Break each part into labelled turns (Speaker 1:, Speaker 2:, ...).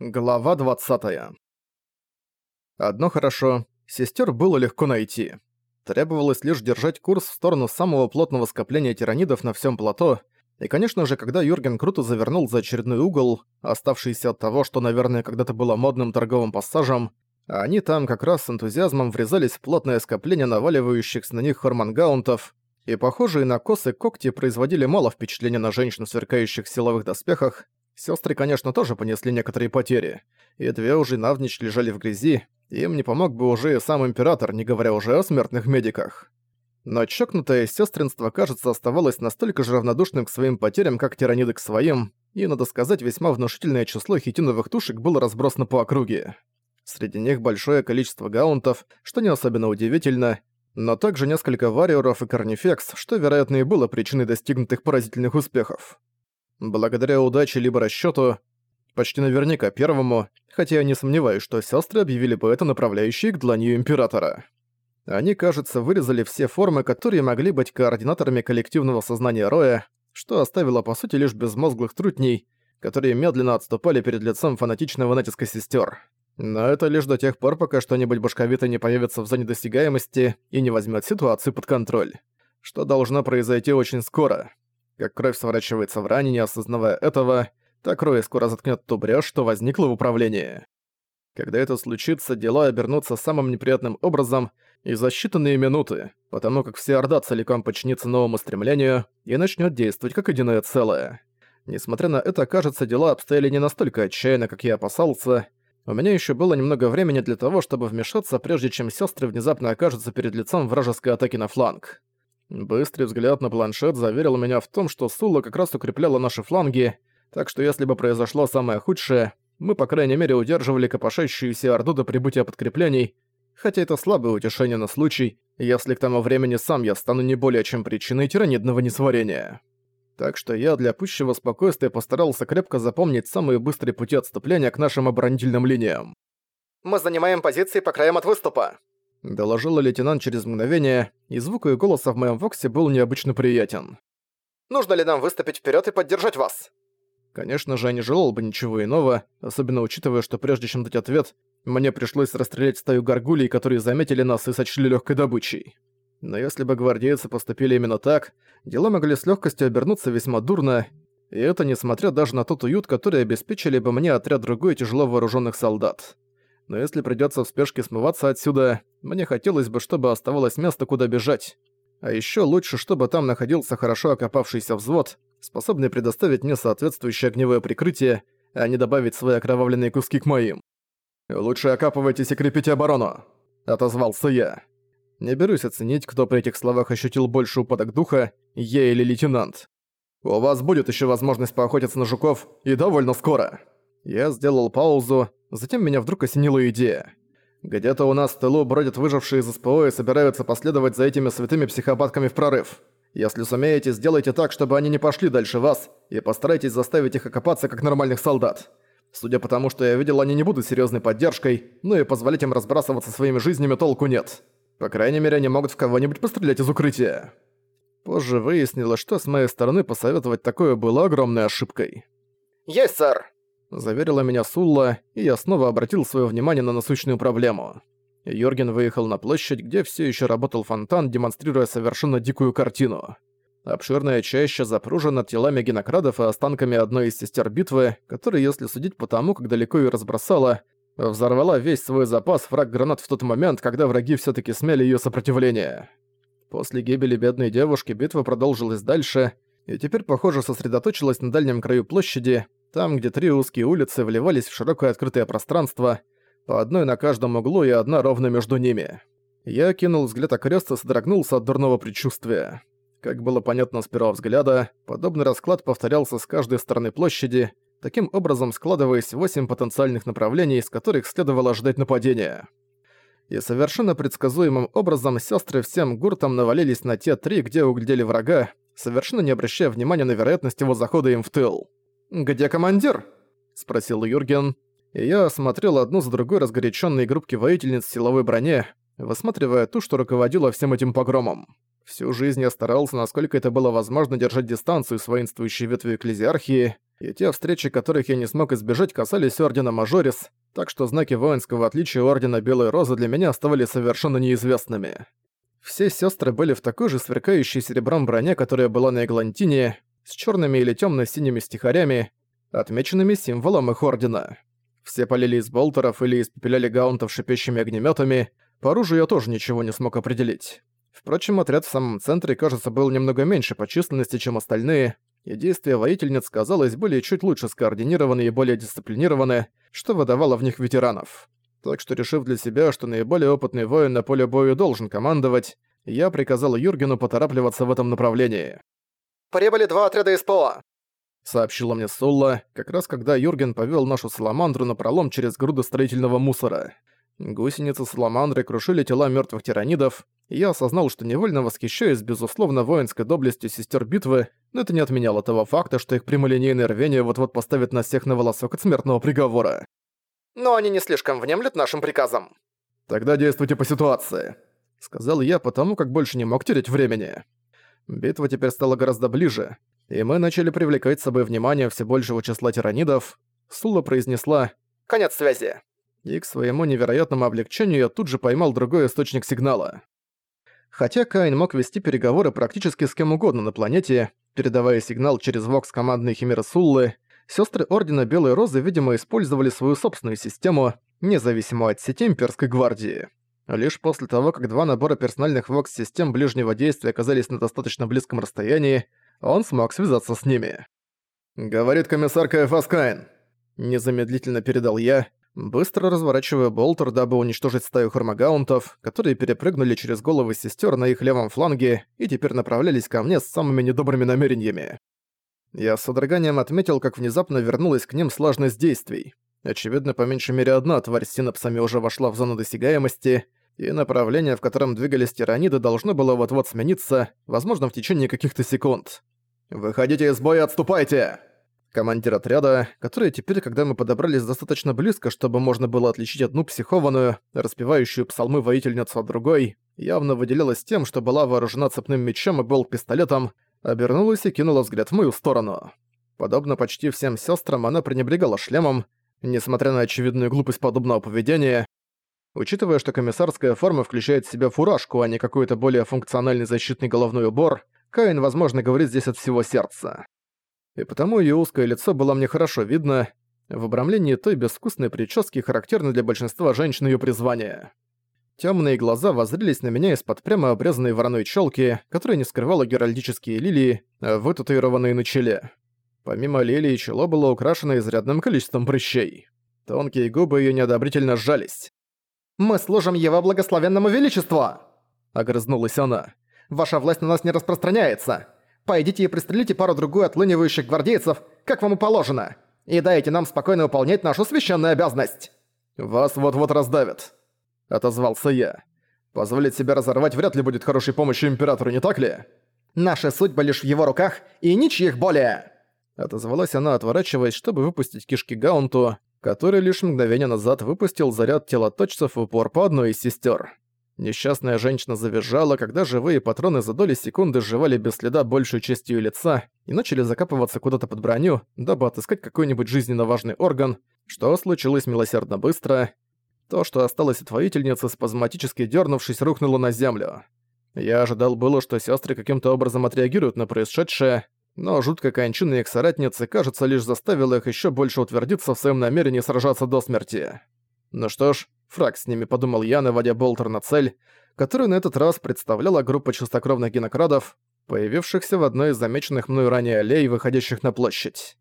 Speaker 1: Глава 20. Одно хорошо, сестер было легко найти. Требовалось лишь держать курс в сторону самого плотного скопления тиранидов на всем плато, и, конечно же, когда Юрген круто завернул за очередной угол, оставшийся от того, что, наверное, когда-то было модным торговым пассажем, они там как раз с энтузиазмом врезались в плотное скопление наваливающихся на них хормангаунтов, и похожие на косы когти производили мало впечатления на женщин в сверкающих силовых доспехах, Сестры, конечно, тоже понесли некоторые потери, и две уже навничь лежали в грязи, им не помог бы уже и сам Император, не говоря уже о смертных медиках. Но чокнутое сестринство, кажется, оставалось настолько же равнодушным к своим потерям, как тираниды к своим, и, надо сказать, весьма внушительное число хитиновых тушек было разбросано по округе. Среди них большое количество гаунтов, что не особенно удивительно, но также несколько вариоров и корнифекс, что, вероятно, и было причиной достигнутых поразительных успехов. Благодаря удаче либо расчёту, почти наверняка первому, хотя я не сомневаюсь, что сестры объявили бы это направляющей к дланью Императора. Они, кажется, вырезали все формы, которые могли быть координаторами коллективного сознания Роя, что оставило по сути лишь безмозглых трутней, которые медленно отступали перед лицом фанатичного натиска сестер. Но это лишь до тех пор, пока что-нибудь башковито не появится в зоне досягаемости и не возьмет ситуацию под контроль. Что должно произойти очень скоро. Как кровь сворачивается в ране, не осознавая этого, так Рой скоро заткнет ту брешь, что возникла в управлении. Когда это случится, дела обернутся самым неприятным образом и за считанные минуты, потому как вся Орда целиком подчинится новому стремлению и начнет действовать как единое целое. Несмотря на это, кажется, дела обстояли не настолько отчаянно, как я опасался. У меня еще было немного времени для того, чтобы вмешаться, прежде чем сестры внезапно окажутся перед лицом вражеской атаки на фланг. Быстрый взгляд на планшет заверил меня в том, что Сула как раз укрепляла наши фланги, так что если бы произошло самое худшее, мы, по крайней мере, удерживали копошащуюся Орду до прибытия подкреплений, хотя это слабое утешение на случай, если к тому времени сам я стану не более чем причиной тиранидного несварения. Так что я для пущего спокойствия постарался крепко запомнить самые быстрые пути отступления к нашим оборонительным линиям.
Speaker 2: «Мы занимаем позиции по краям от выступа»,
Speaker 1: Доложила лейтенант через мгновение, и звук ее голоса в моем воксе был необычно приятен.
Speaker 2: «Нужно ли нам выступить вперед и поддержать вас?»
Speaker 1: Конечно же, я не желал бы ничего иного, особенно учитывая, что прежде чем дать ответ, мне пришлось расстрелять стаю горгулей, которые заметили нас и сочли легкой добычей. Но если бы гвардейцы поступили именно так, дела могли с легкостью обернуться весьма дурно, и это несмотря даже на тот уют, который обеспечили бы мне отряд другой тяжело вооруженных солдат но если придётся в спешке смываться отсюда, мне хотелось бы, чтобы оставалось место, куда бежать. А ещё лучше, чтобы там находился хорошо окопавшийся взвод, способный предоставить мне соответствующее огневое прикрытие, а не добавить свои окровавленные куски к моим. «Лучше окапывайтесь и крепите оборону», — отозвался я. Не берусь оценить, кто при этих словах ощутил больше упадок духа, я или лейтенант. «У вас будет ещё возможность поохотиться на жуков, и довольно скоро». Я сделал паузу, затем меня вдруг осенила идея. Где-то у нас в тылу бродят выжившие из СПО и собираются последовать за этими святыми психопатками в прорыв. Если сумеете, сделайте так, чтобы они не пошли дальше вас, и постарайтесь заставить их окопаться как нормальных солдат. Судя по тому, что я видел, они не будут серьезной поддержкой, ну и позволить им разбрасываться своими жизнями толку нет. По крайней мере, они могут в кого-нибудь пострелять из укрытия. Позже выяснилось, что с моей стороны посоветовать такое было огромной ошибкой.
Speaker 2: «Есть, сэр!»
Speaker 1: Заверила меня Сулла, и я снова обратил свое внимание на насущную проблему. Йорген выехал на площадь, где все еще работал фонтан, демонстрируя совершенно дикую картину. Обширная чаща запружена телами генокрадов и останками одной из сестер битвы, которая, если судить по тому, как далеко ее разбросала, взорвала весь свой запас фраг гранат в тот момент, когда враги все таки смели ее сопротивление. После гибели бедной девушки битва продолжилась дальше, и теперь, похоже, сосредоточилась на дальнем краю площади, там, где три узкие улицы вливались в широкое открытое пространство, по одной на каждом углу и одна ровно между ними. Я кинул взгляд окрест и содрогнулся от дурного предчувствия. Как было понятно с первого взгляда, подобный расклад повторялся с каждой стороны площади, таким образом складываясь восемь потенциальных направлений, из которых следовало ожидать нападения. И совершенно предсказуемым образом сестры всем гуртом навалились на те три, где углядели врага, совершенно не обращая внимания на вероятность его захода им в тыл. «Где командир?» — спросил Юрген. И я осмотрел одну за другой разгоряченные группки воительниц в силовой броне, высматривая ту, что руководила всем этим погромом. Всю жизнь я старался, насколько это было возможно, держать дистанцию с воинствующей ветвью экклезиархии. и те встречи, которых я не смог избежать, касались Ордена Мажорис, так что знаки воинского отличия Ордена Белой Розы для меня оставались совершенно неизвестными. Все сестры были в такой же сверкающей серебром броне, которая была на Эглантине, с черными или темно синими стихарями, отмеченными символом их Ордена. Все полили из болтеров или испепеляли гаунтов шипящими огнеметами. По оружию я тоже ничего не смог определить. Впрочем, отряд в самом центре, кажется, был немного меньше по численности, чем остальные, и действия воительниц, казалось, были чуть лучше скоординированы и более дисциплинированы, что выдавало в них ветеранов. Так что, решив для себя, что наиболее опытный воин на поле боя должен командовать, я приказал Юргену поторапливаться в этом направлении.
Speaker 2: «Прибыли два отряда из ПО», —
Speaker 1: сообщила мне Сулла, как раз когда Юрген повел нашу саламандру на пролом через груды строительного мусора. Гусеницы саламандры крушили тела мертвых тиранидов, и я осознал, что невольно восхищаюсь, безусловно, воинской доблестью сестер битвы, но это не отменяло того факта, что их прямолинейное рвение вот-вот поставит нас всех на волосок от смертного приговора.
Speaker 2: «Но они не слишком внемлют нашим приказам».
Speaker 1: «Тогда действуйте по ситуации», — сказал я, потому как больше не мог терять времени. Битва теперь стала гораздо ближе, и мы начали привлекать с собой внимание все большего числа тиранидов. Сула произнесла
Speaker 2: «Конец связи»
Speaker 1: и к своему невероятному облегчению я тут же поймал другой источник сигнала. Хотя Каин мог вести переговоры практически с кем угодно на планете, передавая сигнал через вокс командной химеры Суллы, сестры Ордена Белой Розы, видимо, использовали свою собственную систему, независимо от сети Имперской Гвардии. Лишь после того, как два набора персональных вокс-систем ближнего действия оказались на достаточно близком расстоянии, он смог связаться с ними. «Говорит комиссар КФАС Каин», — незамедлительно передал я, быстро разворачивая болтер, дабы уничтожить стаю хормагаунтов, которые перепрыгнули через головы сестер на их левом фланге и теперь направлялись ко мне с самыми недобрыми намерениями. Я с содроганием отметил, как внезапно вернулась к ним слажность действий. Очевидно, по меньшей мере одна тварь с синапсами уже вошла в зону досягаемости, и направление, в котором двигались тираниды, должно было вот-вот смениться, возможно, в течение каких-то секунд. «Выходите из боя, отступайте!» Командир отряда, который теперь, когда мы подобрались достаточно близко, чтобы можно было отличить одну психованную, распевающую псалмы воительницу от другой, явно выделялась тем, что была вооружена цепным мечом и был пистолетом, обернулась и кинула взгляд в мою сторону. Подобно почти всем сестрам, она пренебрегала шлемом, несмотря на очевидную глупость подобного поведения. Учитывая, что комиссарская форма включает в себя фуражку, а не какой-то более функциональный защитный головной убор, Каин, возможно, говорит здесь от всего сердца и потому её узкое лицо было мне хорошо видно в обрамлении той безвкусной прически, характерной для большинства женщин её призвания. Тёмные глаза воззрелись на меня из-под прямо обрезанной вороной чёлки, которая не скрывала геральдические лилии, вытатуированные на челе. Помимо лилии, чело было украшено изрядным количеством прыщей. Тонкие губы её неодобрительно сжались.
Speaker 2: «Мы служим его благословенному величеству!»
Speaker 1: — огрызнулась она.
Speaker 2: «Ваша власть на нас не распространяется. Пойдите и пристрелите пару-другую отлынивающих гвардейцев, как вам и положено, и дайте нам спокойно выполнять нашу священную обязанность».
Speaker 1: «Вас вот-вот раздавят», — отозвался я. «Позволить себя разорвать вряд ли будет хорошей помощью Императору, не так ли?»
Speaker 2: «Наша судьба лишь в его руках, и ничьих более!»
Speaker 1: Отозвалась она, отворачиваясь, чтобы выпустить кишки Гаунту, который лишь мгновение назад выпустил заряд телоточцев в упор по одной из сестер. Несчастная женщина завизжала, когда живые патроны за доли секунды сживали без следа большую часть ее лица и начали закапываться куда-то под броню, дабы отыскать какой-нибудь жизненно важный орган, что случилось милосердно быстро. То, что осталось от воительницы, спазматически дернувшись, рухнуло на землю. Я ожидал было, что сестры каким-то образом отреагируют на происшедшее, но жуткая кончина их соратницы, кажется, лишь заставила их еще больше утвердиться в своем намерении сражаться до смерти. Ну что ж, Фраг с ними, подумал я, наводя болтер на цель, которую на этот раз представляла группа чистокровных генокрадов, появившихся в одной из замеченных мною ранее аллей, выходящих на площадь.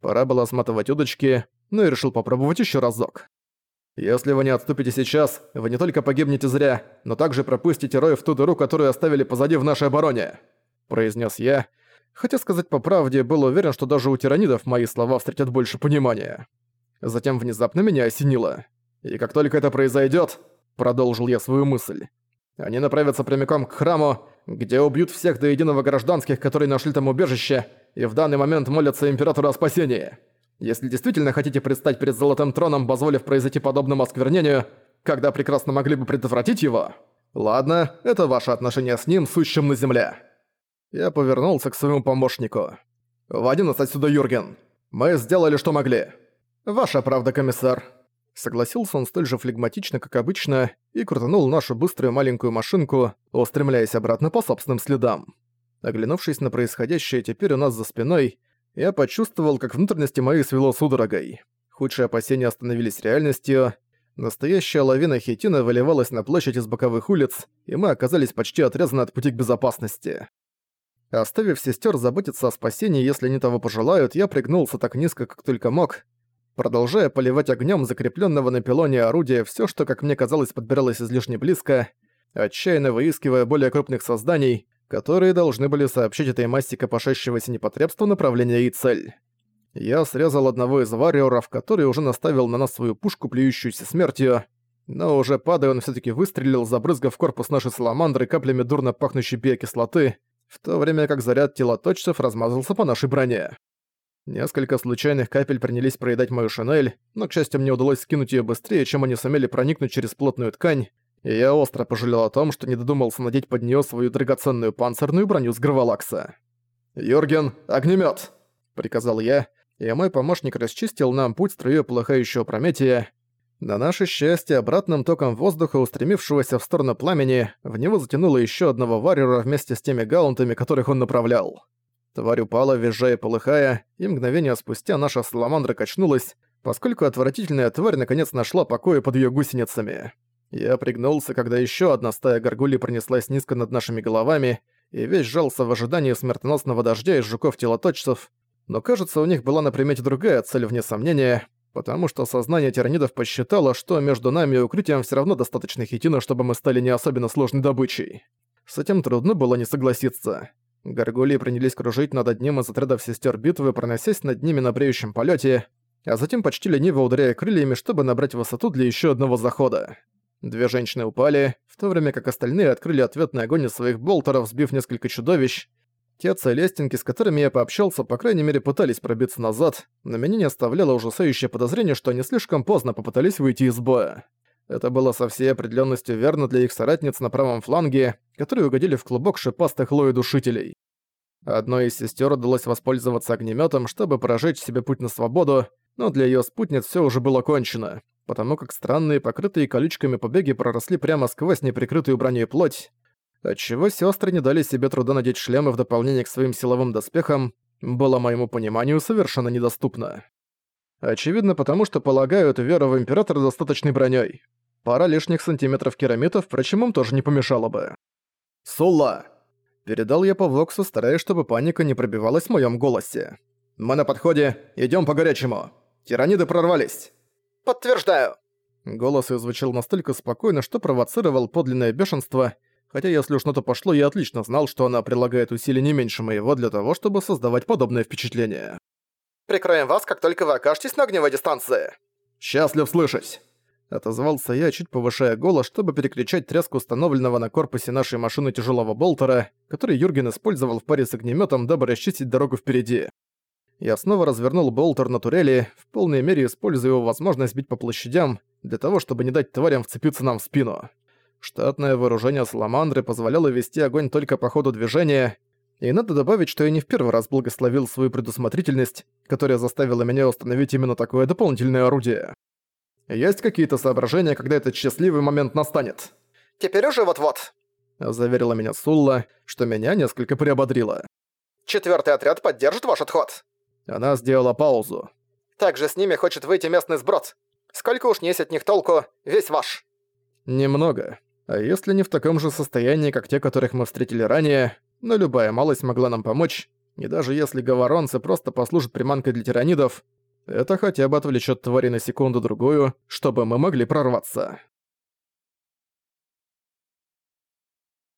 Speaker 1: Пора было сматывать удочки, но я решил попробовать еще разок. «Если вы не отступите сейчас, вы не только погибнете зря, но также пропустите Рой в ту дыру, которую оставили позади в нашей обороне», — произнес я, хотя сказать по правде, был уверен, что даже у тиранидов мои слова встретят больше понимания. Затем внезапно меня осенило. И как только это произойдет, продолжил я свою мысль, они направятся прямиком к храму, где убьют всех до единого гражданских, которые нашли там убежище, и в данный момент молятся императору о спасении. Если действительно хотите предстать перед Золотым Троном, позволив произойти подобному осквернению, когда прекрасно могли бы предотвратить его, ладно, это ваше отношение с ним, сущим на земле. Я повернулся к своему помощнику. «В один отсюда, Юрген!» Мы сделали, что могли. Ваша правда, комиссар. Согласился он столь же флегматично, как обычно, и крутанул нашу быструю маленькую машинку, устремляясь обратно по собственным следам. Оглянувшись на происходящее теперь у нас за спиной, я почувствовал, как внутренности мои свело судорогой. Худшие опасения остановились реальностью. Настоящая лавина хитина выливалась на площадь из боковых улиц, и мы оказались почти отрезаны от пути к безопасности. Оставив сестер заботиться о спасении, если они того пожелают, я пригнулся так низко, как только мог, продолжая поливать огнем закрепленного на пилоне орудия все, что, как мне казалось, подбиралось излишне близко, отчаянно выискивая более крупных созданий, которые должны были сообщить этой массе копошащегося непотребства направление и цель. Я срезал одного из варьеров, который уже наставил на нас свою пушку, плюющуюся смертью, но уже падая он все таки выстрелил, забрызгав корпус нашей саламандры каплями дурно пахнущей биокислоты, в то время как заряд телоточцев размазался по нашей броне. Несколько случайных капель принялись проедать мою шинель, но, к счастью, мне удалось скинуть ее быстрее, чем они сумели проникнуть через плотную ткань, и я остро пожалел о том, что не додумался надеть под нее свою драгоценную панцирную броню с Граволакса. «Юрген, огнемет! приказал я, и мой помощник расчистил нам путь струей полыхающего прометия, на наше счастье, обратным током воздуха, устремившегося в сторону пламени, в него затянуло еще одного варьера вместе с теми гаунтами, которых он направлял. Тварь упала, визжая и полыхая, и мгновение спустя наша саламандра качнулась, поскольку отвратительная тварь наконец нашла покоя под ее гусеницами. Я пригнулся, когда еще одна стая горгулей пронеслась низко над нашими головами, и весь жался в ожидании смертоносного дождя из жуков-телоточцев, но кажется, у них была на примете другая цель, вне сомнения — потому что сознание тиранидов посчитало, что между нами и укрытием все равно достаточно хитина, чтобы мы стали не особенно сложной добычей. С этим трудно было не согласиться. Горгулии принялись кружить над одним из отрядов сестер битвы, проносясь над ними на бреющем полете, а затем почти лениво ударяя крыльями, чтобы набрать высоту для еще одного захода. Две женщины упали, в то время как остальные открыли ответный огонь из своих болтеров, сбив несколько чудовищ, те целестинки, с которыми я пообщался, по крайней мере пытались пробиться назад, но меня не оставляло ужасающее подозрение, что они слишком поздно попытались выйти из боя. Это было со всей определенностью верно для их соратниц на правом фланге, которые угодили в клубок шипастых лои-душителей. Одной из сестер удалось воспользоваться огнеметом, чтобы прожечь себе путь на свободу, но для ее спутниц все уже было кончено, потому как странные, покрытые колючками побеги проросли прямо сквозь неприкрытую броню плоть, отчего сестры не дали себе труда надеть шлемы в дополнение к своим силовым доспехам, было моему пониманию совершенно недоступно. Очевидно, потому что полагают веру в Императора достаточной броней. Пара лишних сантиметров керамитов, впрочем, им тоже не помешало бы. «Сулла!» Передал я по Воксу, стараясь, чтобы паника не пробивалась в моем голосе. «Мы на подходе, идем по-горячему. Тираниды прорвались!»
Speaker 2: «Подтверждаю!»
Speaker 1: Голос ее звучал настолько спокойно, что провоцировал подлинное бешенство, хотя если уж на то пошло, я отлично знал, что она прилагает усилий не меньше моего для того, чтобы создавать подобное впечатление.
Speaker 2: «Прикроем вас, как только вы окажетесь на огневой дистанции!»
Speaker 1: «Счастлив слышать!» Отозвался я, чуть повышая голос, чтобы перекричать треск установленного на корпусе нашей машины тяжелого болтера, который Юрген использовал в паре с огнеметом, дабы расчистить дорогу впереди. Я снова развернул болтер на турели, в полной мере используя его возможность бить по площадям, для того, чтобы не дать тварям вцепиться нам в спину. Штатное вооружение Саламандры позволяло вести огонь только по ходу движения, и надо добавить, что я не в первый раз благословил свою предусмотрительность, которая заставила меня установить именно такое дополнительное орудие. Есть какие-то соображения, когда этот счастливый момент настанет?
Speaker 2: «Теперь уже вот-вот», —
Speaker 1: заверила меня Сулла, что меня несколько приободрило.
Speaker 2: «Четвёртый отряд поддержит ваш отход».
Speaker 1: Она сделала паузу.
Speaker 2: «Также с ними хочет выйти местный сброд. Сколько уж есть от них толку, весь ваш».
Speaker 1: «Немного. А если не в таком же состоянии, как те, которых мы встретили ранее, но любая малость могла нам помочь, и даже если говоронцы просто послужат приманкой для тиранидов, это хотя бы отвлечет твари на секунду-другую, чтобы мы могли прорваться.